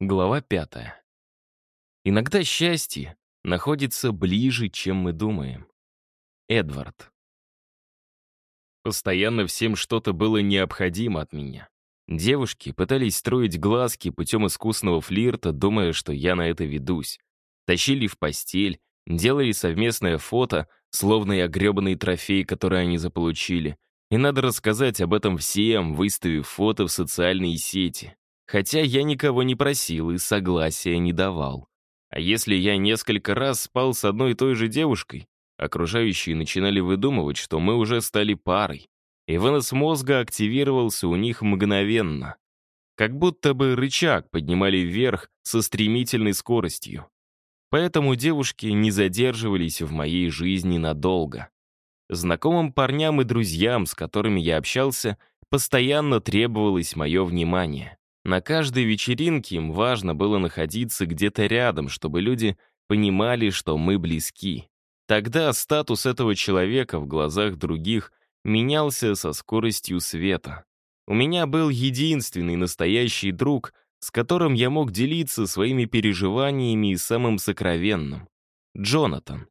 Глава пятая. Иногда счастье находится ближе, чем мы думаем. Эдвард. Постоянно всем что-то было необходимо от меня. Девушки пытались строить глазки путем искусного флирта, думая, что я на это ведусь. Тащили в постель, делали совместное фото, словно я гребаный трофей, который они заполучили. И надо рассказать об этом всем, выставив фото в социальные сети. Хотя я никого не просил и согласия не давал. А если я несколько раз спал с одной и той же девушкой, окружающие начинали выдумывать, что мы уже стали парой. И вынос мозга активировался у них мгновенно. Как будто бы рычаг поднимали вверх со стремительной скоростью. Поэтому девушки не задерживались в моей жизни надолго. Знакомым парням и друзьям, с которыми я общался, постоянно требовалось мое внимание. На каждой вечеринке им важно было находиться где-то рядом, чтобы люди понимали, что мы близки. Тогда статус этого человека в глазах других менялся со скоростью света. У меня был единственный настоящий друг, с которым я мог делиться своими переживаниями и самым сокровенным — Джонатан.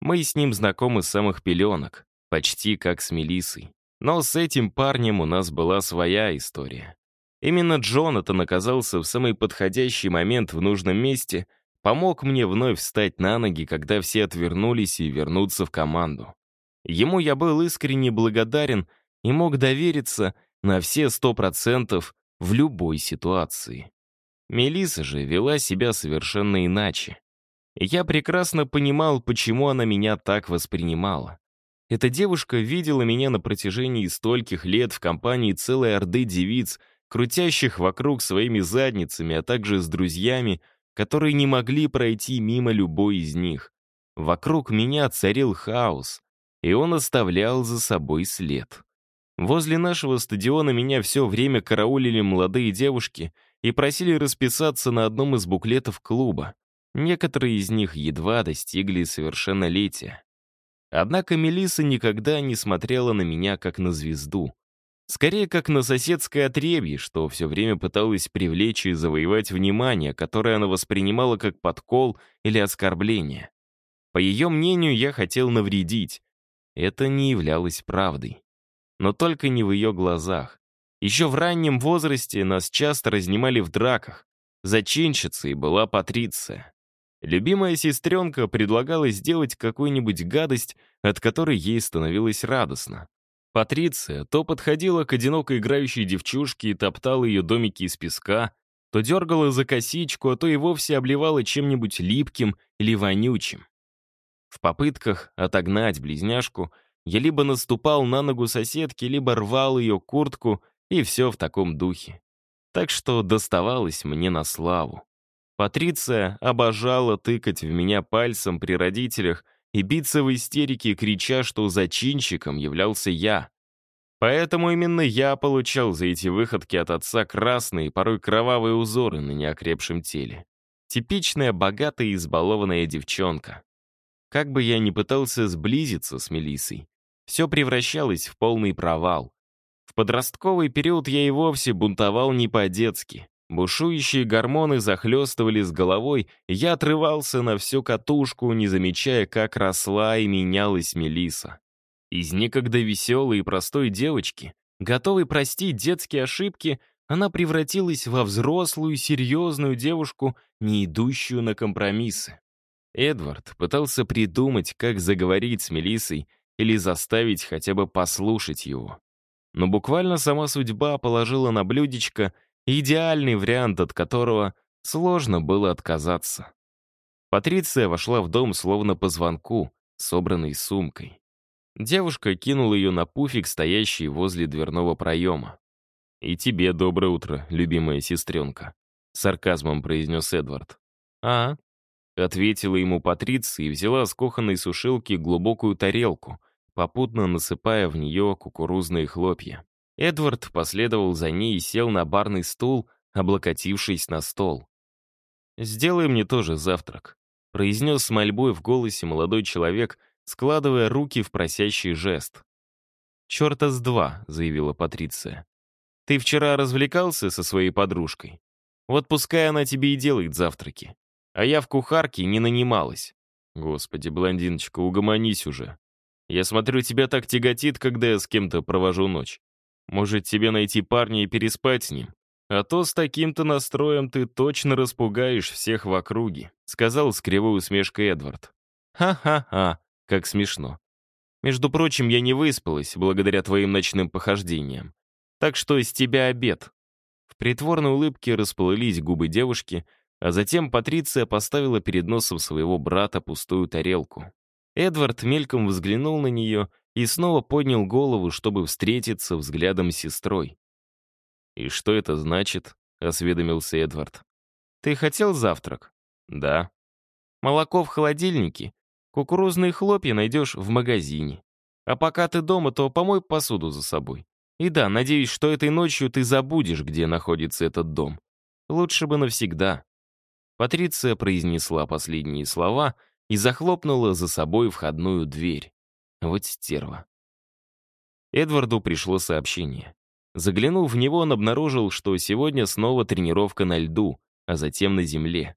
Мы с ним знакомы с самых пеленок, почти как с Мелиссой. Но с этим парнем у нас была своя история. Именно Джонатан оказался в самый подходящий момент в нужном месте, помог мне вновь встать на ноги, когда все отвернулись и вернуться в команду. Ему я был искренне благодарен и мог довериться на все сто процентов в любой ситуации. Мелиса же вела себя совершенно иначе. Я прекрасно понимал, почему она меня так воспринимала. Эта девушка видела меня на протяжении стольких лет в компании целой орды девиц, крутящих вокруг своими задницами, а также с друзьями, которые не могли пройти мимо любой из них. Вокруг меня царил хаос, и он оставлял за собой след. Возле нашего стадиона меня все время караулили молодые девушки и просили расписаться на одном из буклетов клуба. Некоторые из них едва достигли совершеннолетия. Однако Мелиса никогда не смотрела на меня как на звезду. Скорее, как на соседское отребье, что все время пыталась привлечь и завоевать внимание, которое она воспринимала как подкол или оскорбление. По ее мнению, я хотел навредить. Это не являлось правдой. Но только не в ее глазах. Еще в раннем возрасте нас часто разнимали в драках. Зачинщицей была Патриция. Любимая сестренка предлагала сделать какую-нибудь гадость, от которой ей становилось радостно. Патриция то подходила к одиноко играющей девчушке и топтала ее домики из песка, то дергала за косичку, а то и вовсе обливала чем-нибудь липким или вонючим. В попытках отогнать близняшку я либо наступал на ногу соседки, либо рвал ее куртку, и все в таком духе. Так что доставалось мне на славу. Патриция обожала тыкать в меня пальцем при родителях и биться в истерике, крича, что зачинщиком являлся я. Поэтому именно я получал за эти выходки от отца красные, порой кровавые узоры на неокрепшем теле. Типичная богатая и избалованная девчонка. Как бы я ни пытался сблизиться с Мелиссой, все превращалось в полный провал. В подростковый период я и вовсе бунтовал не по-детски. Бушующие гормоны захлестывали с головой, я отрывался на всю катушку, не замечая, как росла и менялась Мелиса. Из некогда веселой и простой девочки, готовой простить детские ошибки, она превратилась во взрослую, серьезную девушку, не идущую на компромиссы. Эдвард пытался придумать, как заговорить с Мелиссой или заставить хотя бы послушать его. Но буквально сама судьба положила на блюдечко Идеальный вариант, от которого сложно было отказаться. Патриция вошла в дом словно по звонку, собранной сумкой. Девушка кинула ее на пуфик, стоящий возле дверного проема. «И тебе доброе утро, любимая сестренка», — сарказмом произнес Эдвард. «А?» — ответила ему Патриция и взяла с кухонной сушилки глубокую тарелку, попутно насыпая в нее кукурузные хлопья. Эдвард последовал за ней и сел на барный стул, облокотившись на стол. «Сделай мне тоже завтрак», — произнес с мольбой в голосе молодой человек, складывая руки в просящий жест. «Черта с два», — заявила Патриция. «Ты вчера развлекался со своей подружкой?» Вот пускай она тебе и делает завтраки. А я в кухарке не нанималась. Господи, блондиночка, угомонись уже. Я смотрю, тебя так тяготит, когда я с кем-то провожу ночь. Может, тебе найти парня и переспать с ним? А то с таким-то настроем ты точно распугаешь всех в округе», сказал с кривой усмешкой Эдвард. «Ха-ха-ха, как смешно. Между прочим, я не выспалась благодаря твоим ночным похождениям. Так что из тебя обед». В притворной улыбке расплылись губы девушки, а затем Патриция поставила перед носом своего брата пустую тарелку. Эдвард мельком взглянул на нее и снова поднял голову, чтобы встретиться взглядом с сестрой. «И что это значит?» — осведомился Эдвард. «Ты хотел завтрак?» «Да». «Молоко в холодильнике, кукурузные хлопья найдешь в магазине. А пока ты дома, то помой посуду за собой. И да, надеюсь, что этой ночью ты забудешь, где находится этот дом. Лучше бы навсегда». Патриция произнесла последние слова и захлопнула за собой входную дверь. Вот стерва. Эдварду пришло сообщение. Заглянув в него, он обнаружил, что сегодня снова тренировка на льду, а затем на земле.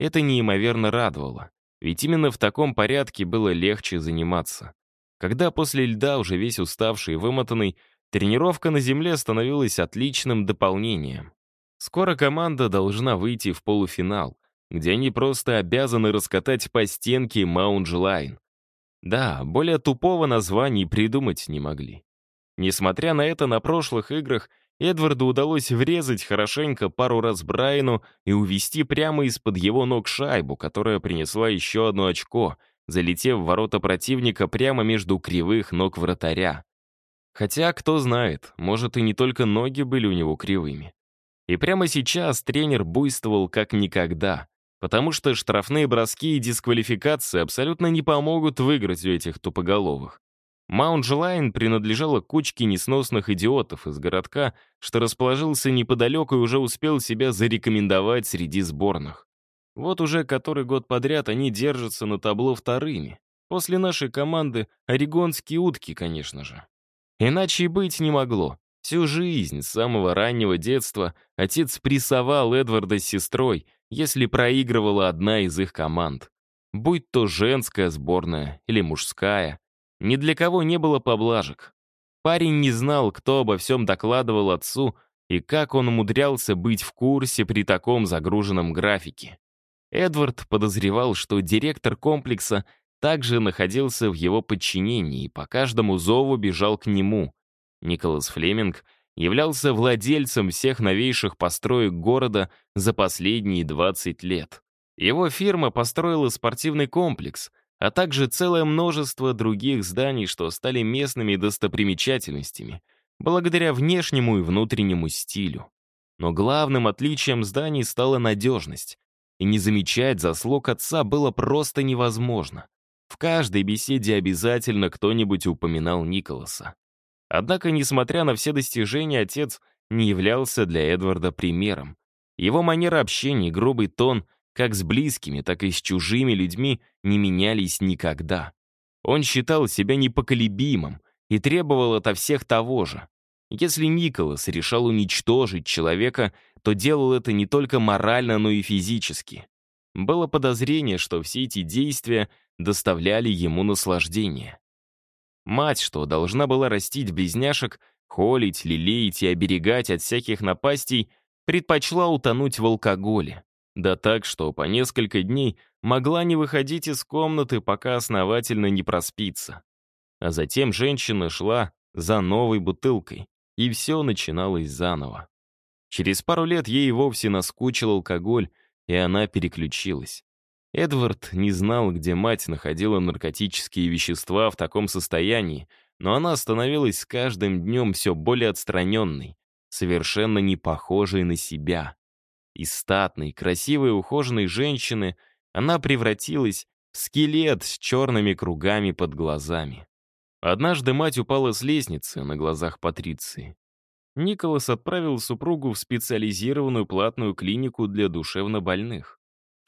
Это неимоверно радовало, ведь именно в таком порядке было легче заниматься. Когда после льда, уже весь уставший и вымотанный, тренировка на земле становилась отличным дополнением. Скоро команда должна выйти в полуфинал, где они просто обязаны раскатать по стенке Маунджлайн. Да, более тупого названия придумать не могли. Несмотря на это, на прошлых играх Эдварду удалось врезать хорошенько пару раз Брайану и увести прямо из-под его ног шайбу, которая принесла еще одно очко, залетев в ворота противника прямо между кривых ног вратаря. Хотя, кто знает, может и не только ноги были у него кривыми. И прямо сейчас тренер буйствовал как никогда, потому что штрафные броски и дисквалификации абсолютно не помогут выиграть у этих тупоголовых. Маунджелайн принадлежала кучке несносных идиотов из городка, что расположился неподалеку и уже успел себя зарекомендовать среди сборных. Вот уже который год подряд они держатся на табло вторыми. После нашей команды орегонские утки, конечно же. Иначе и быть не могло. Всю жизнь, с самого раннего детства, отец прессовал Эдварда с сестрой, если проигрывала одна из их команд. Будь то женская сборная или мужская. Ни для кого не было поблажек. Парень не знал, кто обо всем докладывал отцу и как он умудрялся быть в курсе при таком загруженном графике. Эдвард подозревал, что директор комплекса также находился в его подчинении и по каждому зову бежал к нему. Николас Флеминг являлся владельцем всех новейших построек города за последние 20 лет. Его фирма построила спортивный комплекс, а также целое множество других зданий, что стали местными достопримечательностями, благодаря внешнему и внутреннему стилю. Но главным отличием зданий стала надежность, и не замечать заслуг отца было просто невозможно. В каждой беседе обязательно кто-нибудь упоминал Николаса. Однако, несмотря на все достижения, отец не являлся для Эдварда примером. Его манера общения, грубый тон — как с близкими, так и с чужими людьми не менялись никогда. Он считал себя непоколебимым и требовал ото всех того же. Если Николас решал уничтожить человека, то делал это не только морально, но и физически. Было подозрение, что все эти действия доставляли ему наслаждение. Мать, что должна была растить близняшек, холить, лелеять и оберегать от всяких напастей, предпочла утонуть в алкоголе. Да так, что по несколько дней могла не выходить из комнаты, пока основательно не проспится. А затем женщина шла за новой бутылкой, и все начиналось заново. Через пару лет ей вовсе наскучил алкоголь, и она переключилась. Эдвард не знал, где мать находила наркотические вещества в таком состоянии, но она становилась с каждым днем все более отстраненной, совершенно не похожей на себя. Из статной, красивой, ухоженной женщины она превратилась в скелет с черными кругами под глазами. Однажды мать упала с лестницы на глазах Патриции. Николас отправил супругу в специализированную платную клинику для душевнобольных,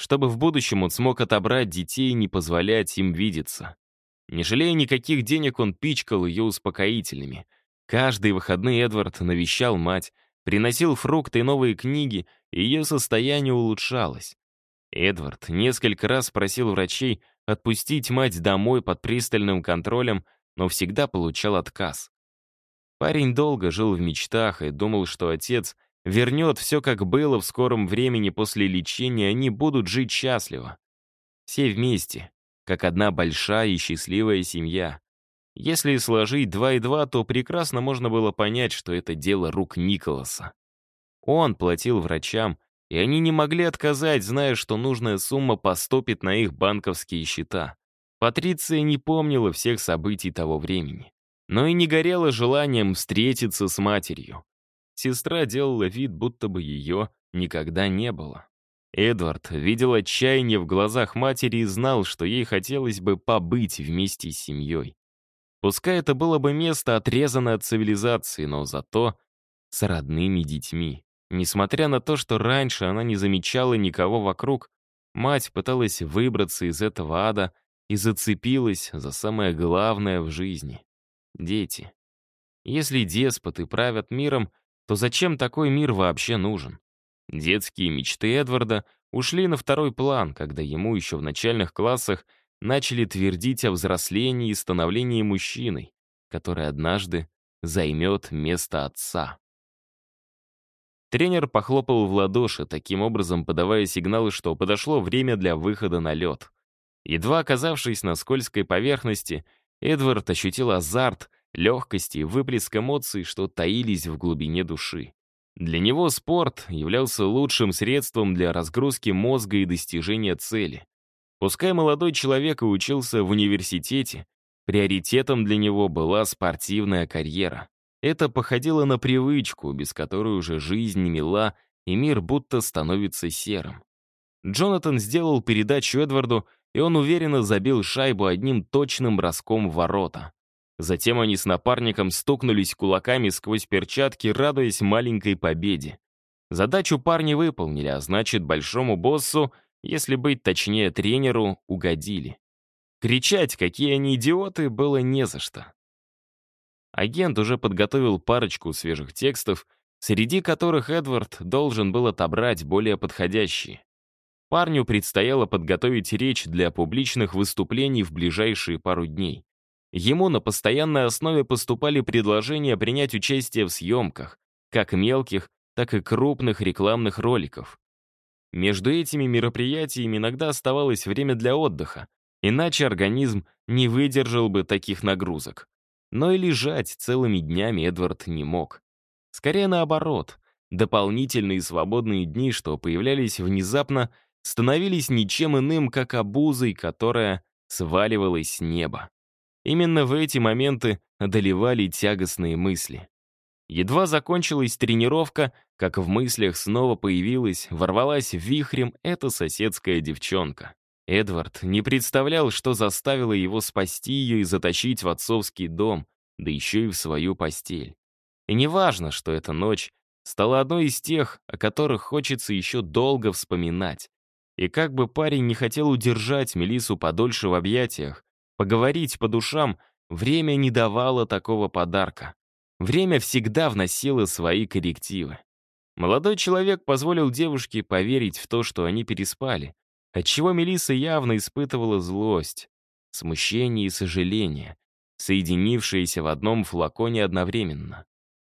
чтобы в будущем он смог отобрать детей и не позволять им видеться. Не жалея никаких денег, он пичкал ее успокоительными. Каждые выходные Эдвард навещал мать, приносил фрукты и новые книги, и ее состояние улучшалось. Эдвард несколько раз просил врачей отпустить мать домой под пристальным контролем, но всегда получал отказ. Парень долго жил в мечтах и думал, что отец вернет все, как было в скором времени после лечения, они будут жить счастливо. Все вместе, как одна большая и счастливая семья. Если сложить два и два, то прекрасно можно было понять, что это дело рук Николаса. Он платил врачам, и они не могли отказать, зная, что нужная сумма поступит на их банковские счета. Патриция не помнила всех событий того времени, но и не горела желанием встретиться с матерью. Сестра делала вид, будто бы ее никогда не было. Эдвард видел отчаяние в глазах матери и знал, что ей хотелось бы побыть вместе с семьей. Пускай это было бы место, отрезанное от цивилизации, но зато с родными детьми. Несмотря на то, что раньше она не замечала никого вокруг, мать пыталась выбраться из этого ада и зацепилась за самое главное в жизни — дети. Если деспоты правят миром, то зачем такой мир вообще нужен? Детские мечты Эдварда ушли на второй план, когда ему еще в начальных классах начали твердить о взрослении и становлении мужчиной, который однажды займет место отца. Тренер похлопал в ладоши, таким образом подавая сигналы, что подошло время для выхода на лед. Едва оказавшись на скользкой поверхности, Эдвард ощутил азарт, легкость и выплеск эмоций, что таились в глубине души. Для него спорт являлся лучшим средством для разгрузки мозга и достижения цели. Пускай молодой человек и учился в университете, приоритетом для него была спортивная карьера. Это походило на привычку, без которой уже жизнь не мила, и мир будто становится серым. Джонатан сделал передачу Эдварду, и он уверенно забил шайбу одним точным броском в ворота. Затем они с напарником стукнулись кулаками сквозь перчатки, радуясь маленькой победе. Задачу парни выполнили, а значит, большому боссу, если быть точнее тренеру, угодили. Кричать, какие они идиоты, было не за что. Агент уже подготовил парочку свежих текстов, среди которых Эдвард должен был отобрать более подходящие. Парню предстояло подготовить речь для публичных выступлений в ближайшие пару дней. Ему на постоянной основе поступали предложения принять участие в съемках, как мелких, так и крупных рекламных роликов. Между этими мероприятиями иногда оставалось время для отдыха, иначе организм не выдержал бы таких нагрузок. Но и лежать целыми днями Эдвард не мог. Скорее наоборот, дополнительные свободные дни, что появлялись внезапно, становились ничем иным, как обузой, которая сваливалась с неба. Именно в эти моменты одолевали тягостные мысли. Едва закончилась тренировка, как в мыслях снова появилась, ворвалась вихрем эта соседская девчонка. Эдвард не представлял, что заставило его спасти ее и затащить в отцовский дом, да еще и в свою постель. И неважно, что эта ночь стала одной из тех, о которых хочется еще долго вспоминать. И как бы парень не хотел удержать Мелису подольше в объятиях, поговорить по душам, время не давало такого подарка. Время всегда вносило свои коррективы. Молодой человек позволил девушке поверить в то, что они переспали, отчего Мелисса явно испытывала злость, смущение и сожаление, соединившиеся в одном флаконе одновременно.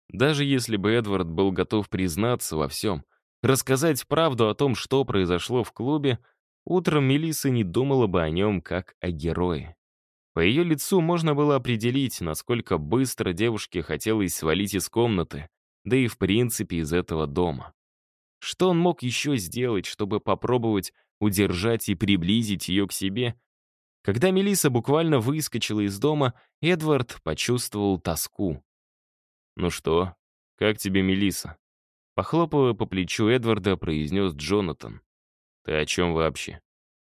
Даже если бы Эдвард был готов признаться во всем, рассказать правду о том, что произошло в клубе, утром Мелисса не думала бы о нем как о герое. По ее лицу можно было определить, насколько быстро девушке хотелось свалить из комнаты, да и в принципе из этого дома. Что он мог еще сделать, чтобы попробовать удержать и приблизить ее к себе. Когда Мелиса буквально выскочила из дома, Эдвард почувствовал тоску. «Ну что, как тебе Мелиса? Похлопывая по плечу Эдварда, произнес Джонатан. «Ты о чем вообще?»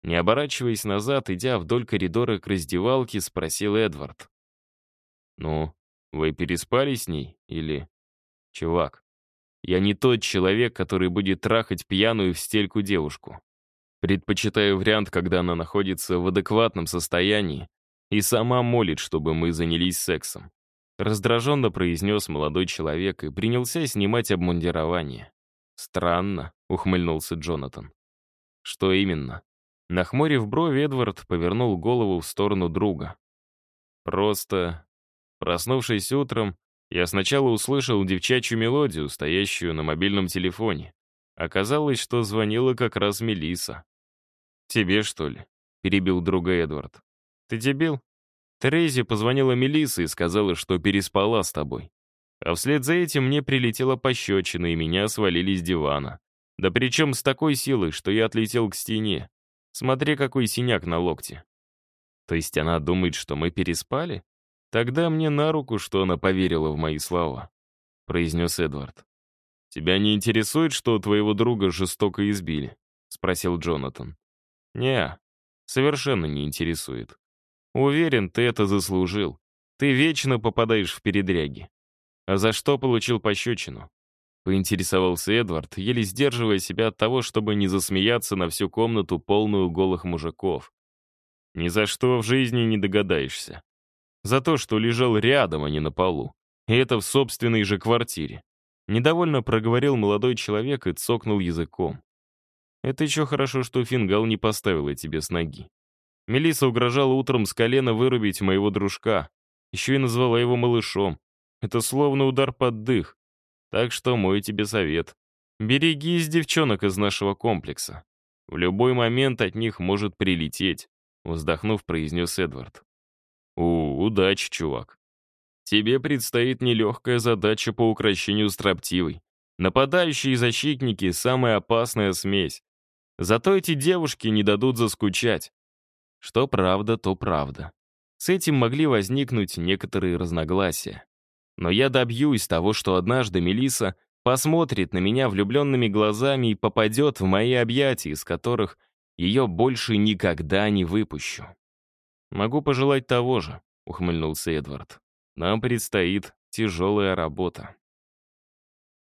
Не оборачиваясь назад, идя вдоль коридора к раздевалке, спросил Эдвард. «Ну, вы переспали с ней? Или...» «Чувак, я не тот человек, который будет трахать пьяную в стельку девушку. Предпочитаю вариант, когда она находится в адекватном состоянии и сама молит, чтобы мы занялись сексом. раздраженно произнес молодой человек и принялся снимать обмундирование. «Странно», — ухмыльнулся Джонатан. «Что именно?» Нахмурив брови, Эдвард повернул голову в сторону друга. «Просто, проснувшись утром, я сначала услышал девчачью мелодию, стоящую на мобильном телефоне. Оказалось, что звонила как раз Мелиса. «Тебе, что ли?» — перебил друга Эдвард. «Ты дебил?» Терези позвонила Мелисе и сказала, что переспала с тобой. А вслед за этим мне прилетела пощечина, и меня свалили с дивана. Да причем с такой силой, что я отлетел к стене. Смотри, какой синяк на локте. То есть она думает, что мы переспали? Тогда мне на руку, что она поверила в мои слова, произнес Эдвард. Тебя не интересует, что твоего друга жестоко избили? спросил Джонатан. Не, совершенно не интересует. Уверен, ты это заслужил. Ты вечно попадаешь в передряги. А за что получил пощечину? Поинтересовался Эдвард, еле сдерживая себя от того, чтобы не засмеяться на всю комнату, полную голых мужиков. Ни за что в жизни не догадаешься. За то, что лежал рядом, а не на полу. И это в собственной же квартире. Недовольно проговорил молодой человек и цокнул языком. Это еще хорошо, что фингал не поставила тебе с ноги. Мелиса угрожала утром с колена вырубить моего дружка. Еще и назвала его малышом. Это словно удар под дых. Так что мой тебе совет. Берегись девчонок из нашего комплекса. В любой момент от них может прилететь, вздохнув, произнес Эдвард. У, удачи, чувак. Тебе предстоит нелегкая задача по укрощению строптивой. Нападающие и защитники — самая опасная смесь. Зато эти девушки не дадут заскучать. Что правда, то правда. С этим могли возникнуть некоторые разногласия. Но я добьюсь того, что однажды Мелиса посмотрит на меня влюбленными глазами и попадет в мои объятия, из которых ее больше никогда не выпущу. «Могу пожелать того же», — ухмыльнулся Эдвард. «Нам предстоит тяжелая работа».